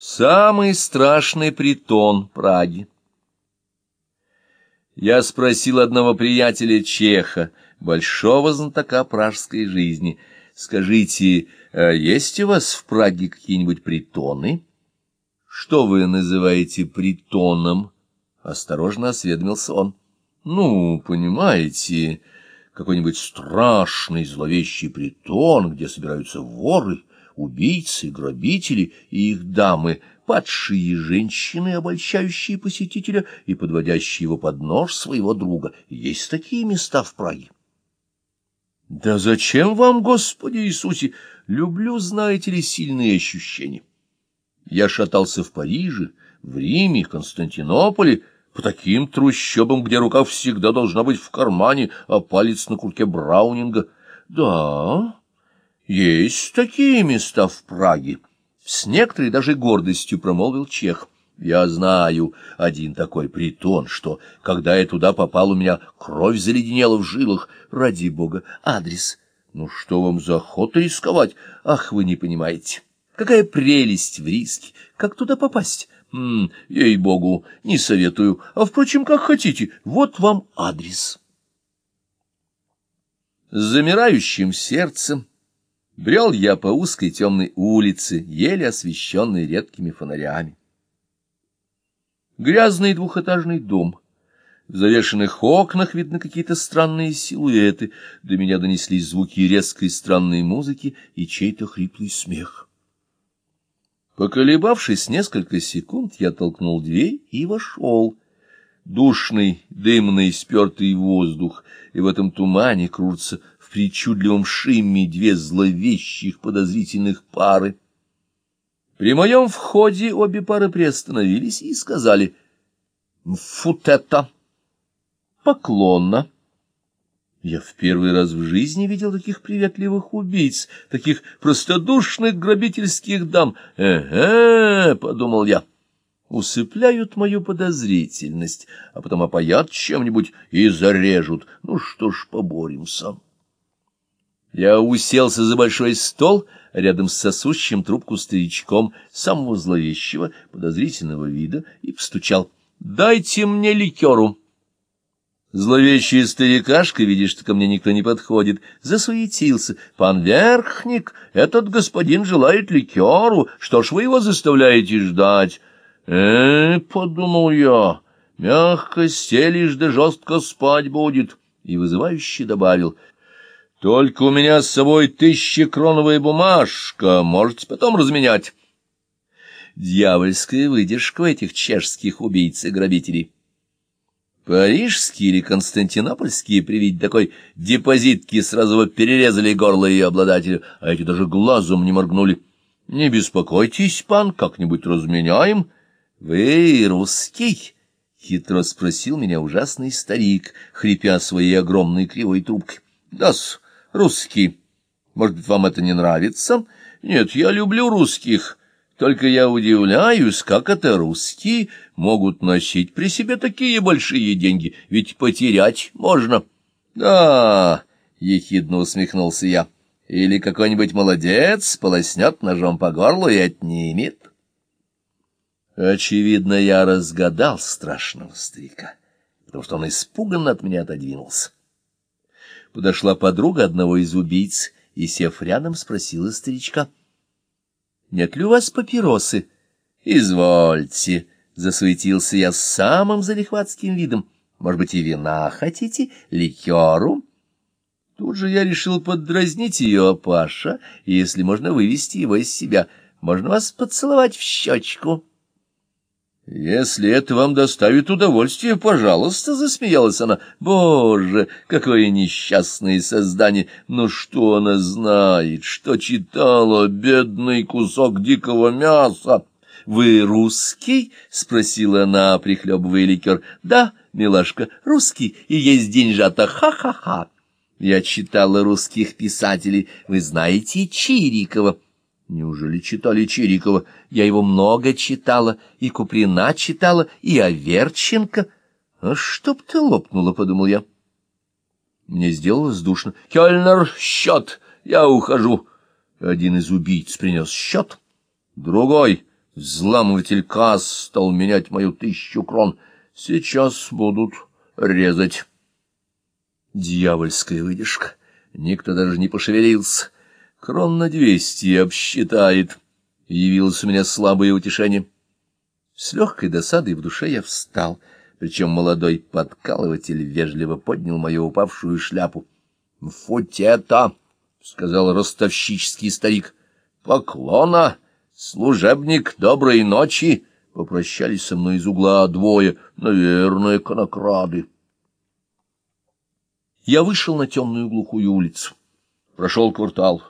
Самый страшный притон Праги. Я спросил одного приятеля Чеха, большого знатока пражской жизни, скажите, а есть у вас в Праге какие-нибудь притоны? Что вы называете притоном? Осторожно осведомился он. Ну, понимаете, какой-нибудь страшный зловещий притон, где собираются воры, убийцы, грабители и их дамы, падшие женщины, обольщающие посетителя и подводящие его под нож своего друга. Есть такие места в Праге. Да зачем вам, Господи Иисусе? Люблю, знаете ли, сильные ощущения. Я шатался в Париже, в Риме, Константинополе, по таким трущобам, где рука всегда должна быть в кармане, а палец на курке Браунинга. Да, есть такие места в Праге. С некоторой даже гордостью промолвил Чех. Я знаю один такой притон, что, когда я туда попал, у меня кровь заледенела в жилах. Ради бога, адрес. Ну что вам за охота рисковать? Ах, вы не понимаете. Какая прелесть в риске! Как туда попасть? Ей-богу, не советую. А, впрочем, как хотите. Вот вам адрес. С замирающим сердцем Брел я по узкой темной улице, еле освещенной редкими фонарями. Грязный двухэтажный дом. В завешенных окнах видны какие-то странные силуэты. До меня донеслись звуки резкой странной музыки и чей-то хриплый смех. Поколебавшись несколько секунд, я толкнул дверь и вошел. Душный, дымный, спертый воздух, и в этом тумане крутятся в причудливом шимме две зловещих подозрительных пары. При моем входе обе пары приостановились и сказали «Футета!» «Поклонно!» Я в первый раз в жизни видел таких приветливых убийц, таких простодушных грабительских дам. «Эге!» — подумал я усыпляют мою подозрительность, а потом опоят чем-нибудь и зарежут. Ну что ж, поборемся. Я уселся за большой стол рядом с сосущим трубку старичком самого зловещего, подозрительного вида и постучал. «Дайте мне ликеру!» Зловещий старикашка, видя, что ко мне никто не подходит, засуетился. «Пан Верхник, этот господин желает ликеру. Что ж вы его заставляете ждать?» «Э, — подумал я, — мягко стелишь да жестко спать будет». И вызывающе добавил — только у меня с собой тысячекроновая бумажка, можете потом разменять. Дьявольская выдержка этих чешских убийц и грабителей. Парижские или константинопольские при виде такой депозитки сразу бы перерезали горло ее обладателю, а эти даже глазом не моргнули. — Не беспокойтесь, пан, как-нибудь разменяем. — Вы русский? — хитро спросил меня ужасный старик, хрипя своей огромной кривой трубкой. — Да-с русский. Может быть, вам это не нравится? Нет, я люблю русских. Только я удивляюсь, как это русские могут носить при себе такие большие деньги, ведь потерять можно. Да, — ехидно усмехнулся я, — или какой-нибудь молодец полоснет ножом по горлу и отнимет. Очевидно, я разгадал страшного старика, потому что он испуганно от меня отодвинулся подошла подруга одного из убийц и, сев рядом, спросила старичка. — Нет ли у вас папиросы? — Извольте, — засуетился я с самым залихватским видом. — Может быть, и вина хотите? Ликеру? Тут же я решил поддразнить ее, Паша, если можно, вывести его из себя. Можно вас поцеловать в щечку? — «Если это вам доставит удовольствие, пожалуйста», — засмеялась она. «Боже, какое несчастное создание! Ну что она знает, что читала бедный кусок дикого мяса?» «Вы русский?» — спросила она, прихлебывая ликер. «Да, милашка, русский, и есть деньжата, ха-ха-ха!» Я читала русских писателей. Вы знаете Чирикова? Неужели читали Чирикова? Я его много читала, и Куприна читала, и Аверченко. А чтоб ты лопнула, — подумал я. Мне сделалось душно. Кёльнер, счет, я ухожу. Один из убийц принес счет. Другой Взламыватель касс стал менять мою тысячу крон. Сейчас будут резать. Дьявольская выдержка. Никто даже не пошевелился. Крон на двести обсчитает. Явилось у меня слабое утешение. С легкой досадой в душе я встал, причем молодой подкалыватель вежливо поднял мою упавшую шляпу. — Футета! — сказал ростовщический старик. — Поклона! Служебник, доброй ночи! Попрощались со мной из угла двое, наверное, конокрады. Я вышел на темную глухую улицу. Прошел квартал.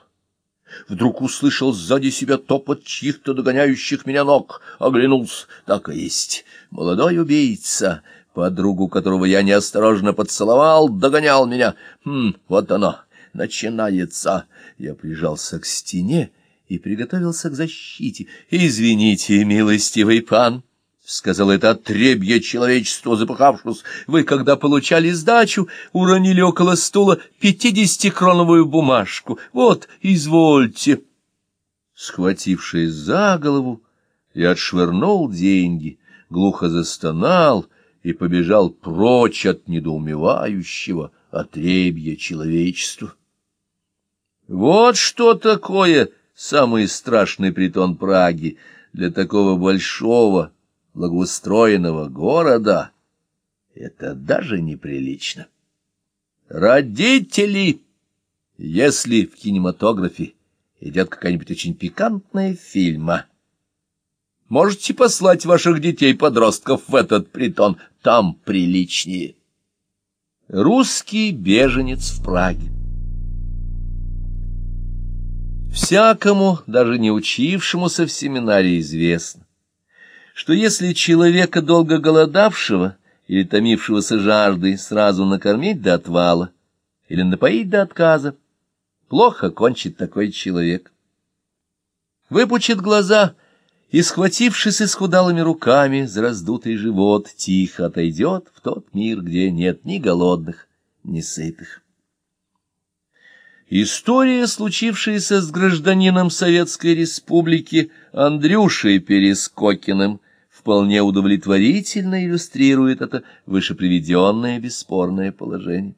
Вдруг услышал сзади себя топот чьих-то догоняющих меня ног. Оглянулся. Так и есть. Молодой убийца, подругу которого я неосторожно поцеловал, догонял меня. Хм, вот оно, начинается. Я прижался к стене и приготовился к защите. «Извините, милостивый пан!» — сказал это отребье человечества, запыхавшись. «Вы, когда получали сдачу, уронили около стула пятидесятикроновую бумажку. Вот, извольте!» Схватившись за голову, я отшвырнул деньги, глухо застонал и побежал прочь от недоумевающего отребья человечества. Вот что такое самый страшный притон Праги для такого большого, благоустроенного города. Это даже неприлично. Родители! Если в кинематографе идет какая-нибудь очень пикантная фильма, можете послать ваших детей-подростков в этот притон, там приличнее. Русский беженец в Праге Всякому, даже не учившемуся в семинарии, известно, что если человека, долго голодавшего или томившегося жаждой, сразу накормить до отвала или напоить до отказа, плохо кончит такой человек. Выпучит глаза и, схватившись исхудалыми руками за раздутый живот, тихо отойдет в тот мир, где нет ни голодных, ни сытых. История, случившаяся с гражданином Советской Республики Андрюшей Перескокиным, вполне удовлетворительно иллюстрирует это вышеприведенное бесспорное положение.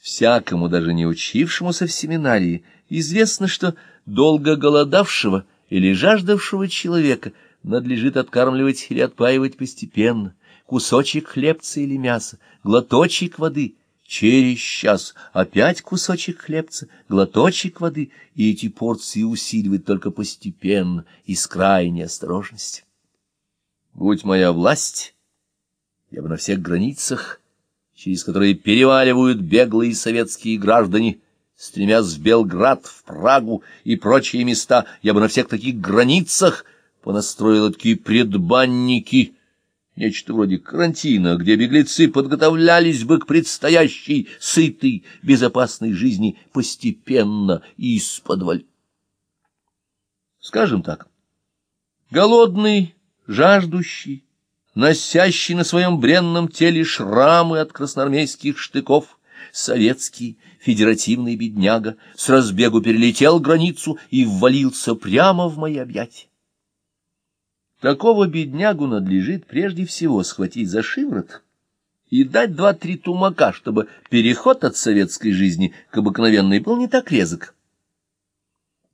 Всякому, даже не учившемуся в семинарии, известно, что долго голодавшего или жаждавшего человека надлежит откармливать или отпаивать постепенно, кусочек хлебца или мяса, глоточек воды — Через час опять кусочек хлебца, глоточек воды, и эти порции усиливать только постепенно и с крайней осторожности. Будь моя власть, я бы на всех границах, через которые переваливают беглые советские граждане, стремясь в Белград, в Прагу и прочие места, я бы на всех таких границах понастроил такие предбанники — нечто вроде карантина, где беглецы подготовлялись бы к предстоящей сытой, безопасной жизни постепенно и из-под Скажем так, голодный, жаждущий, носящий на своем бренном теле шрамы от красноармейских штыков, советский федеративный бедняга с разбегу перелетел границу и ввалился прямо в мои объятия. Такого беднягу надлежит прежде всего схватить за шиворот и дать два-три тумака, чтобы переход от советской жизни к обыкновенной был не так резок.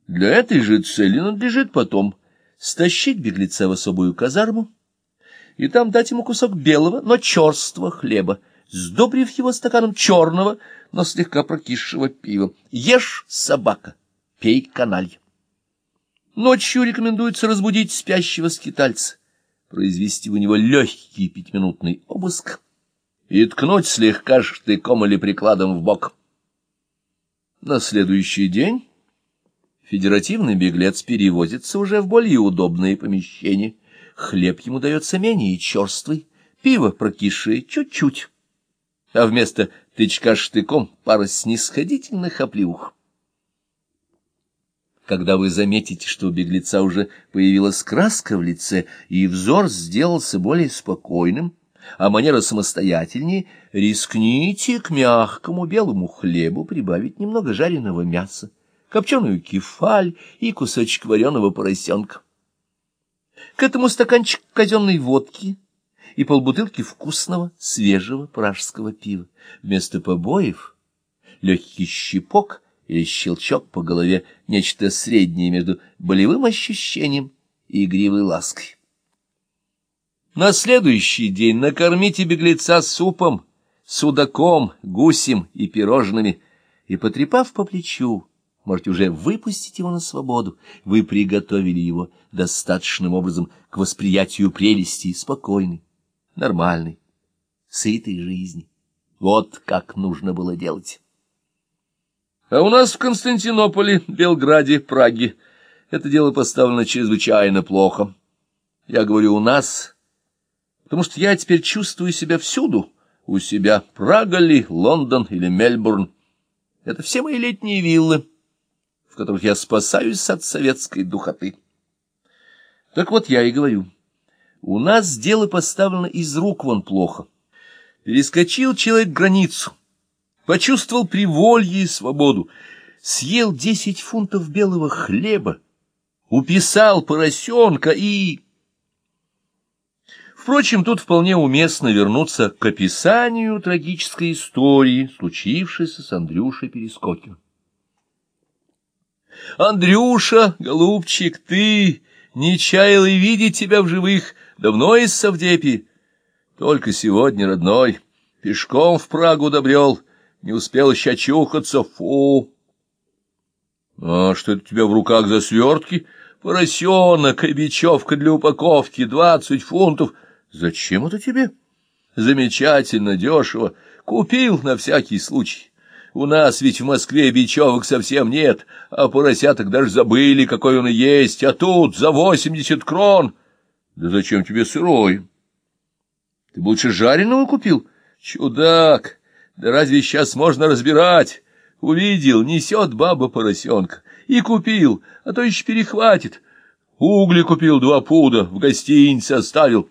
Для этой же цели надлежит потом стащить беглеца в особую казарму и там дать ему кусок белого, но черства хлеба, сдобрив его стаканом черного, но слегка прокисшего пива. Ешь, собака, пей каналья. Ночью рекомендуется разбудить спящего скитальца, произвести у него легкий пятиминутный обыск и ткнуть слегка штыком или прикладом в бок. На следующий день федеративный беглец перевозится уже в более удобные помещения. Хлеб ему дается менее черствый, пиво прокисшее чуть-чуть, а вместо тычка штыком пара снисходительных оплеух. Когда вы заметите, что у беглеца уже появилась краска в лице, и взор сделался более спокойным, а манера самостоятельнее, рискните к мягкому белому хлебу прибавить немного жареного мяса, копченую кефаль и кусочек вареного поросенка. К этому стаканчик казенной водки и полбутылки вкусного, свежего пражского пива. Вместо побоев легкий щипок или щелчок по голове, нечто среднее между болевым ощущением и игривой лаской. На следующий день накормите беглеца супом, судаком, гусем и пирожными, и, потрепав по плечу, можете уже выпустить его на свободу. Вы приготовили его достаточным образом к восприятию прелести спокойной, нормальной, сытой жизни. Вот как нужно было делать. А у нас в Константинополе, Белграде, Праге это дело поставлено чрезвычайно плохо. Я говорю «у нас», потому что я теперь чувствую себя всюду, у себя, Прага ли, Лондон или Мельбурн. Это все мои летние виллы, в которых я спасаюсь от советской духоты. Так вот я и говорю, у нас дело поставлено из рук вон плохо. Перескочил человек границу, почувствовал приволье и свободу, съел десять фунтов белого хлеба, уписал поросенка и... Впрочем, тут вполне уместно вернуться к описанию трагической истории, случившейся с Андрюшей Перескокиным. Андрюша, голубчик, ты не чаял и видеть тебя в живых, давно из Савдепи. Только сегодня, родной, пешком в Прагу добрел, не успел еще очухаться, фу. А что это у тебя в руках за свертки? Поросенок и бечевка для упаковки, двадцать фунтов. Зачем это тебе? Замечательно, дешево. Купил на всякий случай. У нас ведь в Москве бечевок совсем нет, а поросяток даже забыли, какой он есть, а тут за восемьдесят крон. Да зачем тебе сырой? Ты бы лучше жареного купил? Чудак! Да разве сейчас можно разбирать? Увидел, несет баба поросенка. И купил, а то еще перехватит. Угли купил два пуда, в гостинице оставил.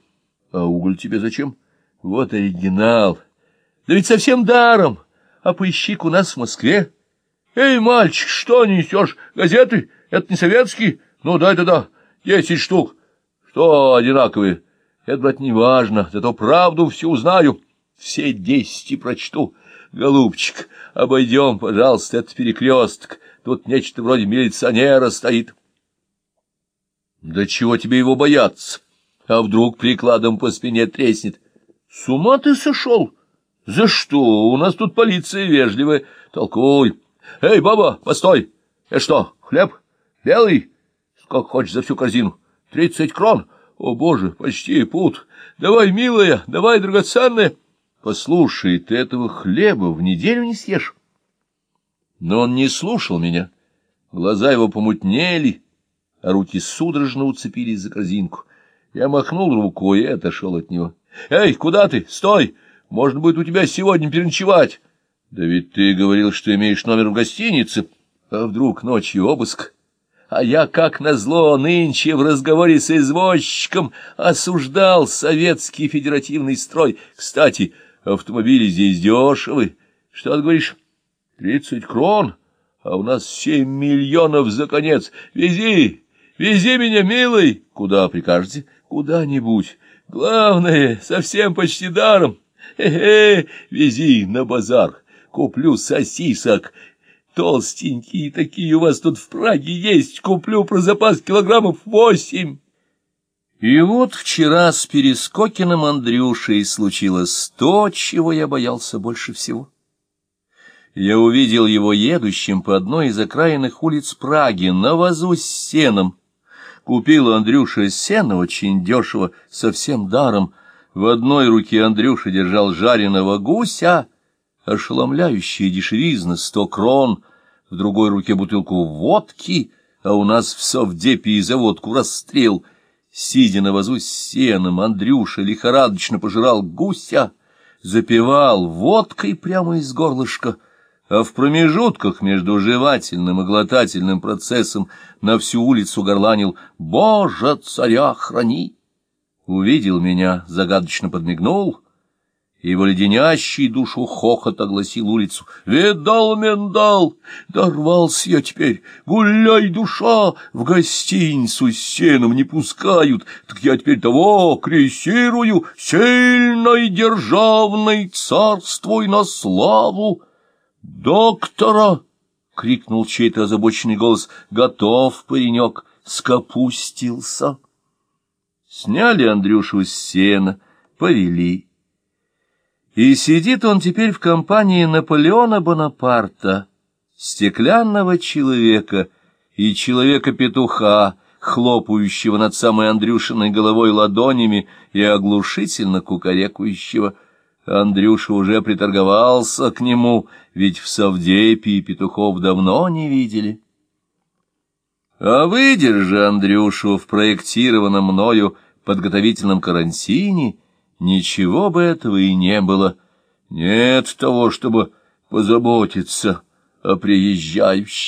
А уголь тебе зачем? Вот оригинал. Да ведь совсем даром. А поищи у нас в Москве. Эй, мальчик, что несешь? Газеты? Это не советские? Ну, дай туда. Десять штук. Что одинаковые? Это, брат, не важно. Зато правду всю узнаю. Все десять прочту. Голубчик, обойдем, пожалуйста, этот перекресток. Тут нечто вроде милиционера стоит. Да чего тебе его бояться? А вдруг прикладом по спине треснет? С ума ты сошел? За что? У нас тут полиция вежливая. Толкуй. Эй, баба, постой. Это что, хлеб? Белый? Сколько хочешь за всю корзину? Тридцать крон? О, боже, почти пут. Давай, милая, давай, драгоценная. Послушай, ты этого хлеба в неделю не съешь. Но он не слушал меня. Глаза его помутнели, а руки судорожно уцепились за корзинку. Я махнул рукой и отошел от него. — Эй, куда ты? Стой! Можно будет у тебя сегодня переночевать. — Да ведь ты говорил, что имеешь номер в гостинице. А вдруг ночью обыск? А я, как назло, нынче в разговоре с извозчиком осуждал советский федеративный строй. Кстати, автомобили здесь дешевы. Что ты говоришь? Тридцать крон? А у нас семь миллионов за конец. Вези, вези меня, милый. Куда прикажете? Куда-нибудь. Главное, совсем почти даром. Хе-хе, вези на базар. Куплю сосисок. Толстенькие такие у вас тут в Праге есть. Куплю про запас килограммов восемь. И вот вчера с Перескокиным Андрюшей случилось то, чего я боялся больше всего. Я увидел его едущим по одной из окраинных улиц Праги на вазу с сеном. Купил Андрюша сено очень дешево, совсем даром. В одной руке Андрюша держал жареного гуся, ошеломляющая дешевизна, сто крон, в другой руке бутылку водки, а у нас в совдепе и за водку расстрел — Сидя на вазу с сеном, Андрюша лихорадочно пожирал гуся, запивал водкой прямо из горлышка, а в промежутках между жевательным и глотательным процессом на всю улицу горланил «Боже, царя храни!» Увидел меня, загадочно подмигнул и его леденящий душу хохот огласил улицу. «Видал, миндал! Дорвался я теперь! Гуляй, душа! В гостиницу с сеном не пускают, так я теперь того крейсирую, сильной державной царствуй на славу!» «Доктора!» — крикнул чей-то озабоченный голос. «Готов, паренек!» Скопустился. Сняли Андрюшу с сена, повели. И сидит он теперь в компании Наполеона Бонапарта, стеклянного человека и человека-петуха, хлопающего над самой Андрюшиной головой ладонями и оглушительно кукарекающего. Андрюша уже приторговался к нему, ведь в Савдепии петухов давно не видели. А выдержи Андрюшу в проектированном мною подготовительном карантине, ничего бы этого и не было. Нет того, чтобы позаботиться о приезжающих.